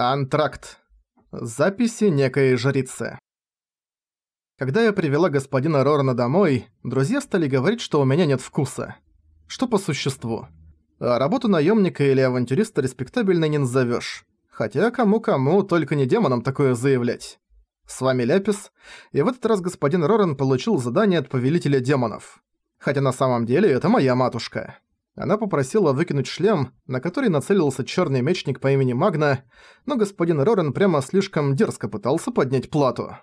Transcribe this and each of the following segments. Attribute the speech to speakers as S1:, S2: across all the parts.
S1: Антракт. Записи некой жрицы. Когда я привела господина Рорана домой, друзья стали говорить, что у меня нет вкуса. Что по существу. А работу наемника или авантюриста респектабельно не назовешь. Хотя кому-кому, только не демонам такое заявлять. С вами Ляпис, и в этот раз господин Роран получил задание от повелителя демонов. Хотя на самом деле это моя матушка. Она попросила выкинуть шлем, на который нацелился черный мечник по имени Магна, но господин Рорен прямо слишком дерзко пытался поднять плату.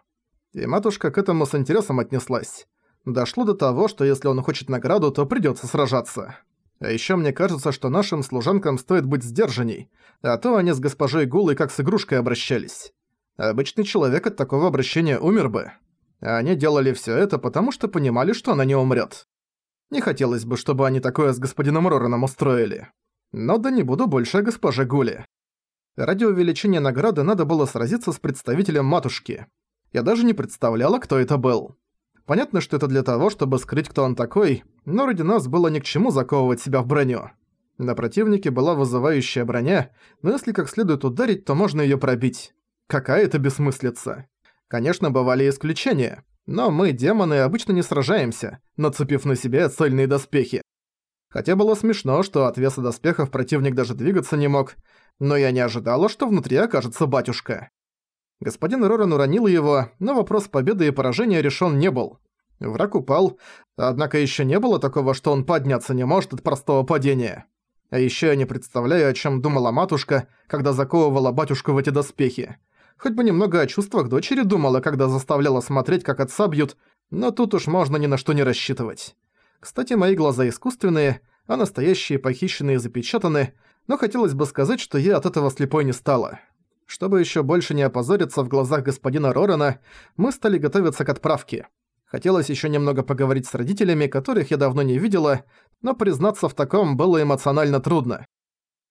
S1: И матушка к этому с интересом отнеслась. Дошло до того, что если он хочет награду, то придется сражаться. А еще мне кажется, что нашим служанкам стоит быть сдержанней, а то они с госпожой Гулой как с игрушкой обращались. Обычный человек от такого обращения умер бы. А они делали все это, потому что понимали, что она не умрет. Не хотелось бы, чтобы они такое с господином Рораном устроили. Но да не буду больше о госпоже Гуле. Ради увеличения награды надо было сразиться с представителем матушки. Я даже не представляла, кто это был. Понятно, что это для того, чтобы скрыть, кто он такой, но ради нас было ни к чему заковывать себя в броню. На противнике была вызывающая броня, но если как следует ударить, то можно её пробить. Какая это бессмыслица. Конечно, бывали исключения. Но мы, демоны, обычно не сражаемся, нацепив на себе цельные доспехи. Хотя было смешно, что от веса доспехов противник даже двигаться не мог, но я не ожидала, что внутри окажется батюшка. Господин Роран уронил его, но вопрос победы и поражения решен не был. Враг упал, однако еще не было такого, что он подняться не может от простого падения. А еще я не представляю, о чем думала матушка, когда заковывала батюшку в эти доспехи. Хоть бы немного о чувствах дочери думала, когда заставляла смотреть, как отца бьют, но тут уж можно ни на что не рассчитывать. Кстати, мои глаза искусственные, а настоящие похищенные запечатаны, но хотелось бы сказать, что я от этого слепой не стала. Чтобы еще больше не опозориться в глазах господина Рорана, мы стали готовиться к отправке. Хотелось еще немного поговорить с родителями, которых я давно не видела, но признаться в таком было эмоционально трудно.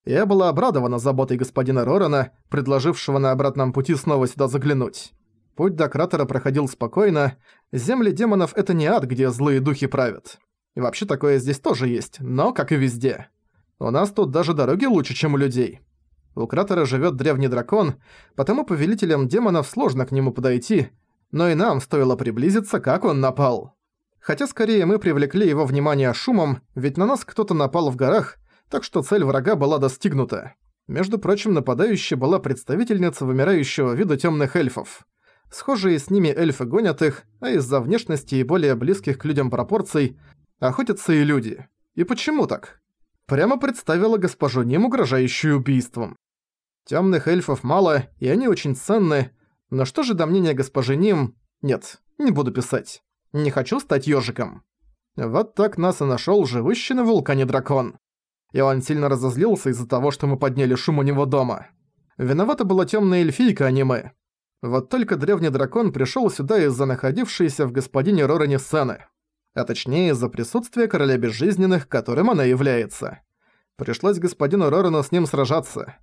S1: Я была обрадована заботой господина Рорана, предложившего на обратном пути снова сюда заглянуть. Путь до кратера проходил спокойно. Земли демонов — это не ад, где злые духи правят. И вообще такое здесь тоже есть, но как и везде. У нас тут даже дороги лучше, чем у людей. У кратера живет древний дракон, потому повелителям демонов сложно к нему подойти, но и нам стоило приблизиться, как он напал. Хотя скорее мы привлекли его внимание шумом, ведь на нас кто-то напал в горах, так что цель врага была достигнута. Между прочим, нападающей была представительница вымирающего вида темных эльфов. Схожие с ними эльфы гонят их, а из-за внешности и более близких к людям пропорций охотятся и люди. И почему так? Прямо представила госпожу Ним, угрожающую убийством. Темных эльфов мало, и они очень ценны, но что же до мнения госпожи Ним? Нет, не буду писать. Не хочу стать ёжиком. Вот так нас и нашёл живущий на вулкане дракон и он сильно разозлился из-за того, что мы подняли шум у него дома. Виновата была темная эльфийка, а не мы. Вот только древний дракон пришел сюда из-за находившейся в господине Роране сцены. А точнее, из-за присутствия короля безжизненных, которым она является. Пришлось господину Рорану с ним сражаться.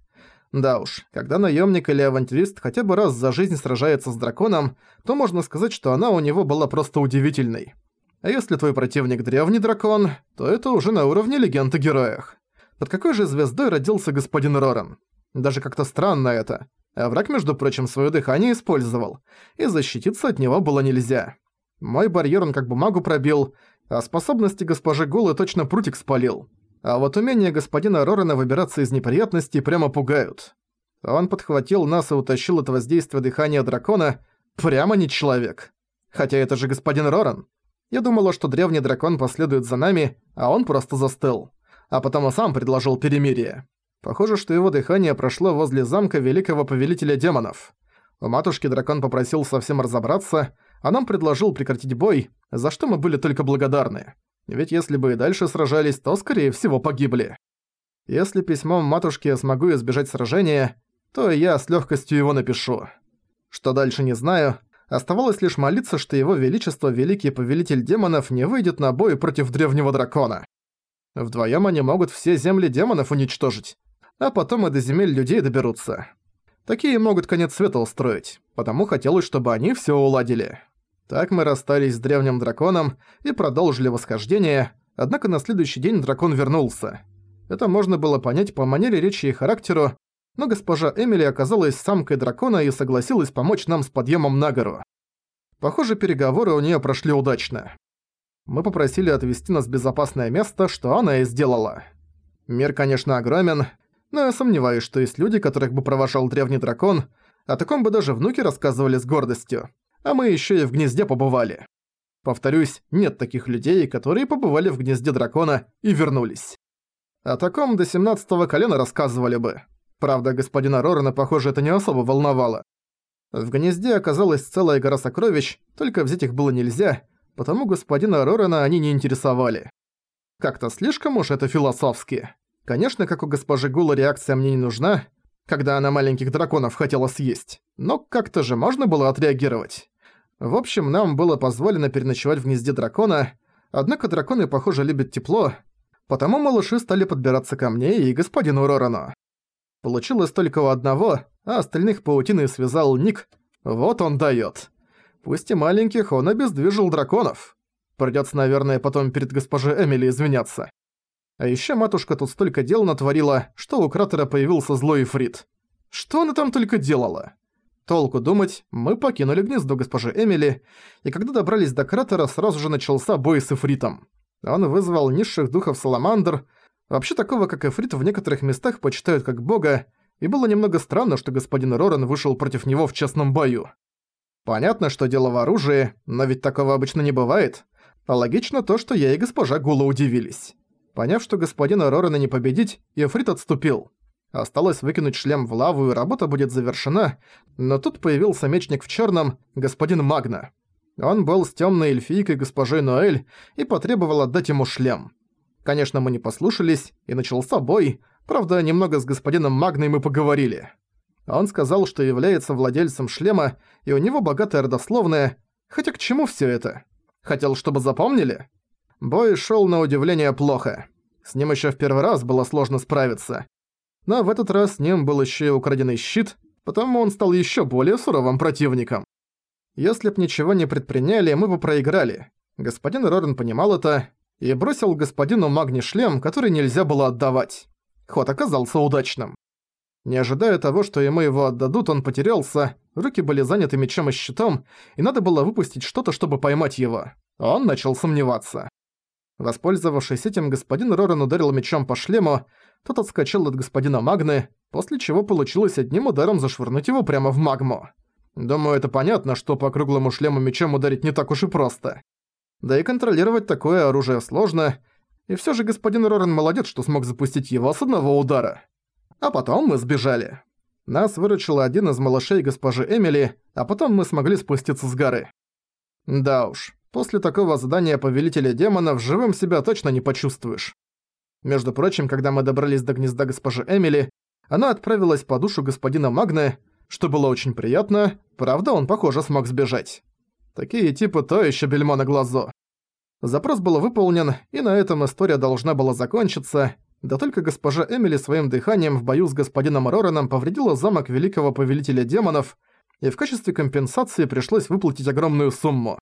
S1: Да уж, когда наемник или авантюрист хотя бы раз за жизнь сражается с драконом, то можно сказать, что она у него была просто удивительной. А если твой противник древний дракон, то это уже на уровне легенд о героях. Под какой же звездой родился господин Роран? Даже как-то странно это. А враг, между прочим, своё дыхание использовал, и защититься от него было нельзя. Мой барьер он как бумагу пробил, а способности госпожи Гулы точно прутик спалил. А вот умение господина Рорана выбираться из неприятностей прямо пугают. Он подхватил нас и утащил от воздействия дыхания дракона прямо не человек. Хотя это же господин Роран. Я думала, что древний дракон последует за нами, а он просто застыл а потом и сам предложил перемирие. Похоже, что его дыхание прошло возле замка великого повелителя демонов. У матушки дракон попросил совсем разобраться, а нам предложил прекратить бой, за что мы были только благодарны. Ведь если бы и дальше сражались, то, скорее всего, погибли. Если письмом матушки я смогу избежать сражения, то я с легкостью его напишу. Что дальше не знаю, оставалось лишь молиться, что его величество, великий повелитель демонов, не выйдет на бой против древнего дракона. Вдвоем они могут все земли демонов уничтожить, а потом и до земель людей доберутся. Такие могут конец света устроить, потому хотелось, чтобы они все уладили. Так мы расстались с древним драконом и продолжили восхождение, однако на следующий день дракон вернулся. Это можно было понять по манере речи и характеру, но госпожа Эмили оказалась самкой дракона и согласилась помочь нам с подъемом на гору. Похоже, переговоры у нее прошли удачно. Мы попросили отвезти нас в безопасное место, что она и сделала. Мир, конечно, огромен, но я сомневаюсь, что есть люди, которых бы провожал древний дракон, о таком бы даже внуки рассказывали с гордостью, а мы еще и в гнезде побывали. Повторюсь, нет таких людей, которые побывали в гнезде дракона и вернулись. О таком до 17-го колена рассказывали бы. Правда, господина Рорана, похоже, это не особо волновало. В гнезде оказалась целая гора сокровищ, только взять их было нельзя, потому господина Рорана они не интересовали. Как-то слишком уж это философски. Конечно, как у госпожи Гула реакция мне не нужна, когда она маленьких драконов хотела съесть, но как-то же можно было отреагировать. В общем, нам было позволено переночевать в гнезде дракона, однако драконы, похоже, любят тепло, потому малыши стали подбираться ко мне и господину Рорану. Получилось только у одного, а остальных паутиной связал Ник. Вот он даёт. Пусть и маленьких, он обездвижил драконов. Придётся, наверное, потом перед госпожей Эмили извиняться. А ещё матушка тут столько дел натворила, что у кратера появился злой Фрид. Что она там только делала? Толку думать, мы покинули гнездо госпожи Эмили, и когда добрались до кратера, сразу же начался бой с Эфритом. Он вызвал низших духов Саламандр, вообще такого, как Эфрит, в некоторых местах почитают как бога, и было немного странно, что господин Роран вышел против него в честном бою. Понятно, что дело в оружии, но ведь такого обычно не бывает. А логично то, что я и госпожа Гула удивились. Поняв, что господина Рорана не победить, Ефрит отступил. Осталось выкинуть шлем в лаву, и работа будет завершена, но тут появился мечник в черном, господин Магна. Он был с темной эльфийкой госпожой Ноэль и потребовал отдать ему шлем. Конечно, мы не послушались, и начался бой, правда, немного с господином Магной мы поговорили. Он сказал, что является владельцем шлема, и у него богатая родословная, хотя к чему все это? Хотел, чтобы запомнили? Бой шел на удивление плохо. С ним еще в первый раз было сложно справиться. Но в этот раз с ним был еще и украденный щит, потому он стал еще более суровым противником. Если б ничего не предприняли, мы бы проиграли. Господин Рорен понимал это и бросил господину Магни шлем, который нельзя было отдавать. Ход оказался удачным. Не ожидая того, что ему его отдадут, он потерялся, руки были заняты мечом и щитом, и надо было выпустить что-то, чтобы поймать его. Он начал сомневаться. Воспользовавшись этим, господин Роран ударил мечом по шлему, тот отскочил от господина Магны, после чего получилось одним ударом зашвырнуть его прямо в магму. Думаю, это понятно, что по круглому шлему мечом ударить не так уж и просто. Да и контролировать такое оружие сложно, и всё же господин Роран молодец, что смог запустить его с одного удара. А потом мы сбежали. Нас выручил один из малышей госпожи Эмили, а потом мы смогли спуститься с горы. Да уж, После такого задания Повелителя Демонов живым себя точно не почувствуешь. Между прочим, когда мы добрались до гнезда госпожи Эмили, она отправилась по душу господина Магны, что было очень приятно, правда, он, похоже, смог сбежать. Такие типы то еще бельмо на глазу. Запрос был выполнен, и на этом история должна была закончиться, да только госпожа Эмили своим дыханием в бою с господином Рораном повредила замок великого повелителя демонов, и в качестве компенсации пришлось выплатить огромную сумму.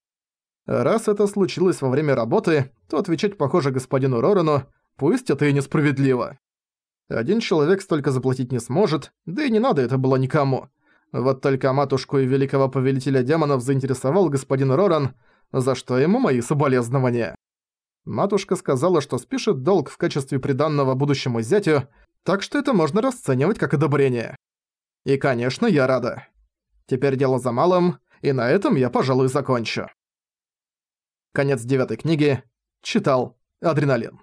S1: Раз это случилось во время работы, то отвечать похоже господину Рорану, пусть это и несправедливо. Один человек столько заплатить не сможет, да и не надо это было никому. Вот только матушку и великого повелителя демонов заинтересовал господин Роран, за что ему мои соболезнования. Матушка сказала, что спишет долг в качестве приданного будущему зятю, так что это можно расценивать как одобрение. И, конечно, я рада. Теперь дело за малым, и на этом я, пожалуй, закончу. Конец девятой книги. Читал. Адреналин.